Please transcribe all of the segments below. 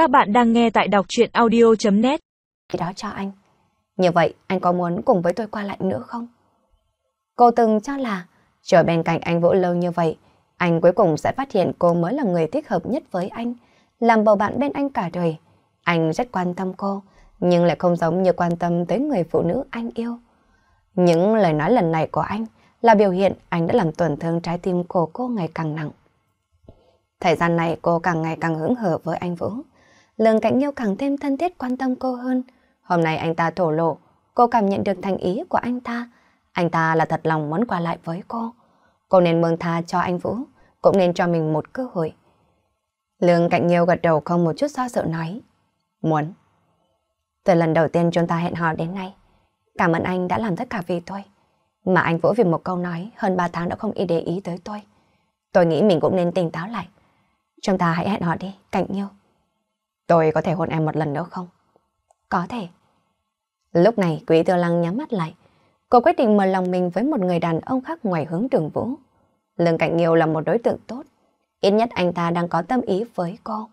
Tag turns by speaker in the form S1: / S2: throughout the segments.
S1: Các bạn đang nghe tại đọc chuyện audio.net
S2: Đó cho anh. Như vậy, anh có muốn cùng với tôi qua lại nữa không? Cô từng cho là, chờ bên cạnh anh Vũ lâu như vậy, anh cuối cùng sẽ phát hiện cô mới là người thích hợp nhất với anh, làm bầu bạn bên anh cả đời. Anh rất quan tâm cô, nhưng lại không giống như quan tâm tới người phụ nữ anh yêu. Những lời nói lần này của anh là biểu hiện anh đã làm tổn thương trái tim của cô ngày càng nặng. Thời gian này cô càng ngày càng hứng hở với anh Vũ. Lương Cảnh Nhiêu càng thêm thân thiết quan tâm cô hơn. Hôm nay anh ta thổ lộ, cô cảm nhận được thành ý của anh ta. Anh ta là thật lòng muốn qua lại với cô. Cô nên mừng tha cho anh Vũ, cũng nên cho mình một cơ hội. Lương Cảnh Nhiêu gật đầu không một chút do dự nói. Muốn. Từ lần đầu tiên chúng ta hẹn hò đến nay, cảm ơn anh đã làm tất cả vì tôi. Mà anh Vũ vì một câu nói hơn 3 tháng đã không ý để ý tới tôi. Tôi nghĩ mình cũng nên tỉnh táo lại. Chúng ta hãy hẹn hò đi, Cảnh Nhiêu. Tôi có thể hôn em một lần nữa không? Có thể. Lúc này Quý Tư Lăng nhắm mắt lại. Cô quyết định mở lòng mình với một người đàn ông khác ngoài hướng trường vũ. Lương Cảnh Nghiêu là một đối tượng tốt. Ít nhất anh ta đang có tâm ý với cô.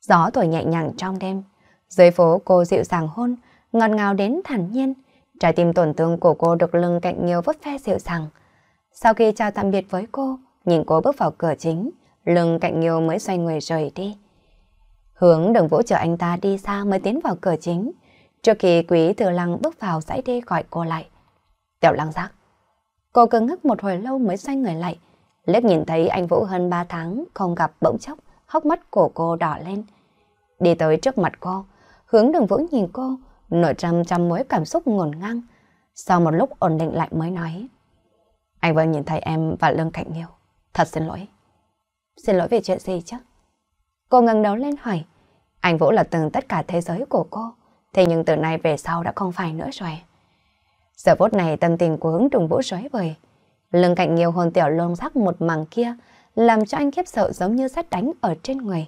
S2: Gió thổi nhẹ nhàng trong đêm. Dưới phố cô dịu dàng hôn, ngọt ngào đến thản nhiên. Trái tim tổn thương của cô được Lương Cảnh Nghiêu vấp phe dịu dàng. Sau khi chào tạm biệt với cô, nhìn cô bước vào cửa chính, Lương Cảnh Nghiêu mới xoay người rời đi. Hướng đường vũ chờ anh ta đi xa mới tiến vào cửa chính. Trước khi quý thừa lăng bước vào dãy đê gọi cô lại. Tiểu lăng giác. Cô cứng ngắc một hồi lâu mới xoay người lại. Liếc nhìn thấy anh Vũ hơn 3 tháng không gặp bỗng chốc, hốc mắt của cô đỏ lên. Đi tới trước mặt cô, hướng đường vũ nhìn cô, nổi trăm trăm mối cảm xúc ngổn ngang. Sau một lúc ổn định lại mới nói. Anh vừa nhìn thấy em và Lương Cạnh Nghiêu. Thật xin lỗi. Xin lỗi về chuyện gì chứ? Cô ngẩng đầu lên hỏi. Anh Vũ là từng tất cả thế giới của cô. Thế nhưng từ nay về sau đã không phải nữa rồi. Giờ phút này tâm tình của hướng trùng Vũ rối vời. Lưng cạnh nhiều hồn tiểu lông sắc một màng kia làm cho anh khiếp sợ giống như sắt đánh ở trên người.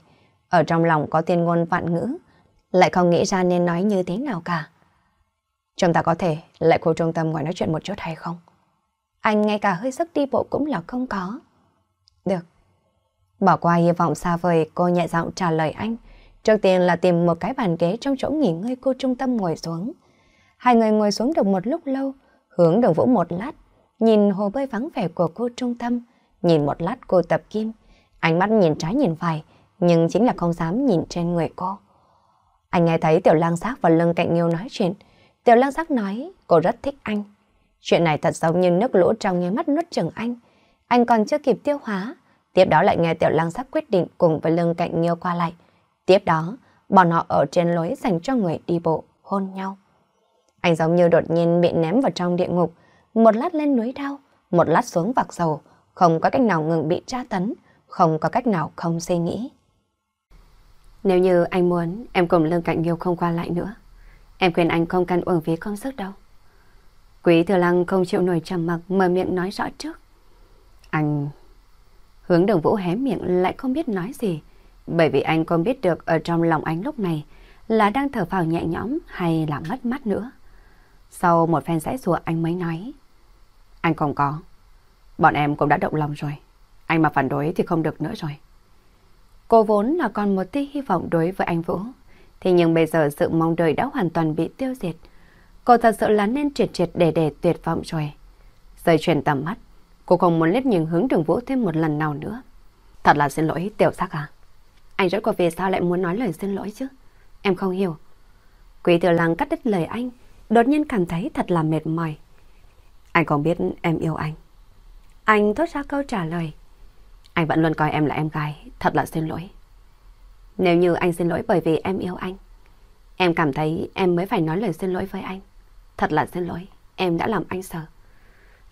S2: Ở trong lòng có tiên ngôn vạn ngữ, lại không nghĩ ra nên nói như thế nào cả. Chúng ta có thể lại khu trung tâm ngồi nói chuyện một chút hay không? Anh ngay cả hơi sức đi bộ cũng là không có. Được. Bỏ qua hy vọng xa vời, cô nhẹ giọng trả lời anh. Trước tiên là tìm một cái bàn ghế trong chỗ nghỉ ngơi cô trung tâm ngồi xuống. Hai người ngồi xuống được một lúc lâu, hướng đường vũ một lát, nhìn hồ bơi vắng vẻ của cô trung tâm, nhìn một lát cô tập kim, ánh mắt nhìn trái nhìn phải, nhưng chính là không dám nhìn trên người cô. Anh nghe thấy Tiểu Lang Giác và lưng cạnh Nghiêu nói chuyện. Tiểu Lang Giác nói cô rất thích anh. Chuyện này thật giống như nước lũ trong nháy mắt nuốt chừng anh. Anh còn chưa kịp tiêu hóa. Tiếp đó lại nghe Tiểu Lang sắp quyết định cùng với lưng cạnh Nghiêu qua lại. Tiếp đó, bọn họ ở trên lối dành cho người đi bộ, hôn nhau. Anh giống như đột nhiên bị ném vào trong địa ngục, một lát lên núi đau, một lát xuống vạc dầu, không có cách nào ngừng bị tra tấn, không có cách nào không suy nghĩ. Nếu như anh muốn em cùng lương cạnh Nghiêu không qua lại nữa, em khuyên anh không cần uổng phí công sức đâu. Quý thừa lăng không chịu nổi trầm mặc mở miệng nói rõ trước. Anh... Hướng đường vũ hé miệng lại không biết nói gì, bởi vì anh không biết được ở trong lòng anh lúc này là đang thở phào nhẹ nhõm hay là mất mắt nữa. Sau một phen giải rùa anh mới nói. Anh không có. Bọn em cũng đã động lòng rồi. Anh mà phản đối thì không được nữa rồi. Cô vốn là còn một tí hy vọng đối với anh Vũ. Thế nhưng bây giờ sự mong đợi đã hoàn toàn bị tiêu diệt. Cô thật sự là nên triệt triệt để để tuyệt vọng rồi. Rời chuyển tầm mắt, cô không muốn liếc nhìn hướng trường Vũ thêm một lần nào nữa. Thật là xin lỗi tiểu sắc à. Anh rốt cuộc về sao lại muốn nói lời xin lỗi chứ? Em không hiểu. Quý tiểu lăng cắt đứt lời anh, đột nhiên cảm thấy thật là mệt mỏi. Anh không biết em yêu anh. Anh thốt ra câu trả lời. Anh vẫn luôn coi em là em gái, thật là xin lỗi. Nếu như anh xin lỗi bởi vì em yêu anh, em cảm thấy em mới phải nói lời xin lỗi với anh. Thật là xin lỗi, em đã làm anh sợ.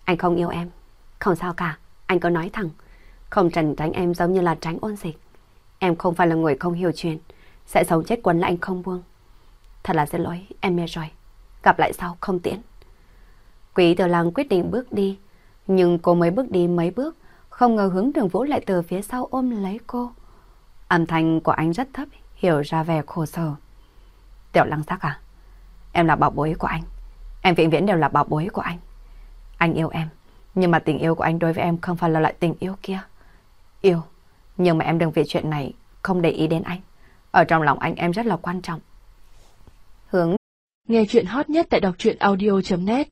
S2: Anh không yêu em, không sao cả, anh có nói thẳng. Không trần tránh em giống như là tránh ôn dịch. Em không phải là người không hiểu chuyện, sẽ sống chết quấn là anh không buông. Thật là xin lỗi, em mê rồi. Gặp lại sau, không tiễn. Quý tử lăng quyết định bước đi, nhưng cô mới bước đi mấy bước, không ngờ hướng đường vũ lại từ phía sau ôm lấy cô. Âm thanh của anh rất thấp, hiểu ra vẻ khổ sở. Tiểu lăng sắc à? Em là bảo bối của anh. Em vĩnh viễn đều là bảo bối của anh. Anh yêu em, nhưng mà tình yêu của anh đối với em không phải là loại tình yêu kia. Yêu, nhưng mà em đừng vì chuyện này không để ý đến anh. ở trong lòng anh em rất là quan trọng.
S1: Hướng Nghe chuyện hot nhất tại đọc truyện audio.net